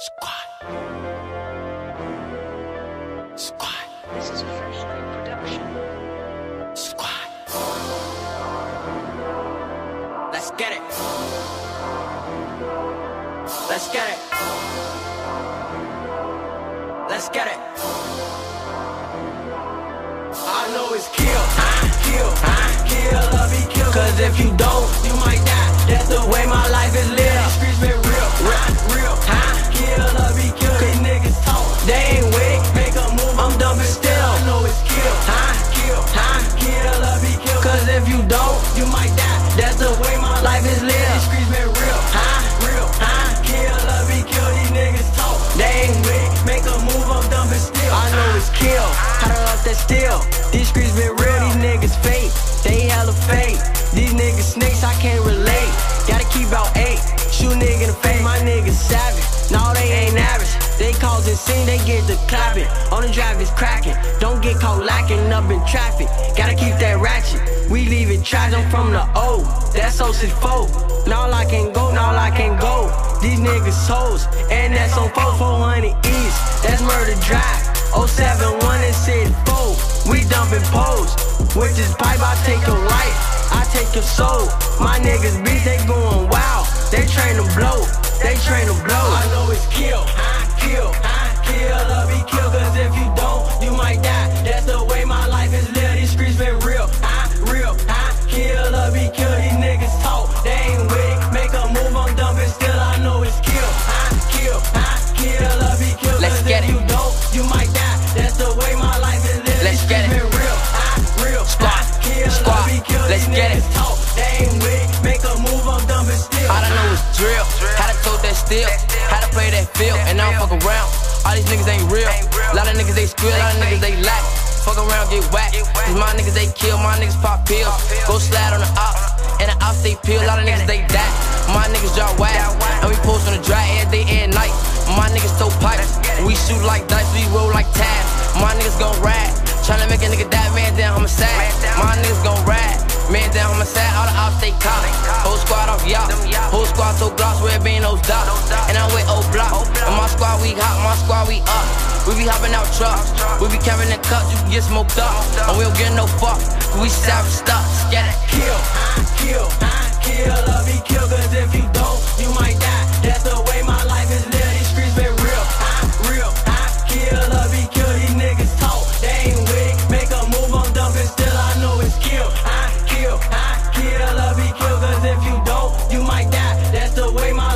Squad. Squad. This is a Fresh Street production. Squad. Let's get it. Let's get it. Let's get it. I know it's kill, I kill, I kill, love be kill. Cause if you don't, you might you don't, you might die. That's the way my life is lived. These streets been real, I real, I kill, love be kill. These niggas talk, they ain't it. Make a move, I'm dumping still. I know it's kill, how to off that steel. These streets been real, these niggas fake. They hella fake. These niggas snakes, I can't relate. Gotta keep out eight. Shoot nigga in the face, my niggas savage. No, they ain't average. They causing scene, they get the clapping. On the drive is cracking. Don't up in traffic. Gotta keep that ratchet. We leave it trash, I'm from the O. That's 064. Now I can go, now I can go. These niggas hoes, and that's on 4400 East. That's murder drive. 071 and city 4. We dumping poles. With this pipe, I take your life. I take your soul. My niggas beat, they going wild. They train to blow. They train to blow. I know it's kill. Steel. How to play that field. And I don't fuck around. All these niggas ain't real. A lot of niggas they squeal. A lot of niggas they lack. Fuck around, get whacked. Cause my niggas they kill. My niggas pop pills. Go slide on the ops. And the ops they peel. A lot of niggas they die. My niggas drop whack. And we post on the dry every day, every night. My niggas throw pipes. We shoot like dice. We roll like tabs. My niggas gon' ride. Tryna make a nigga die, man down, homicide. My niggas gon' ride. Man down, homicide. All the ops they cop. Whole squad off yachts. Whole squad so gloss, where it been those dots. And I'm with old block. And my squad we hot, my squad we up. We be hopping out trucks. We be carrying the cups, you can get smoked up. And we don't get no fuck. We savage stuff. Get it. kill, I kill, I kill, you might die. That's the way my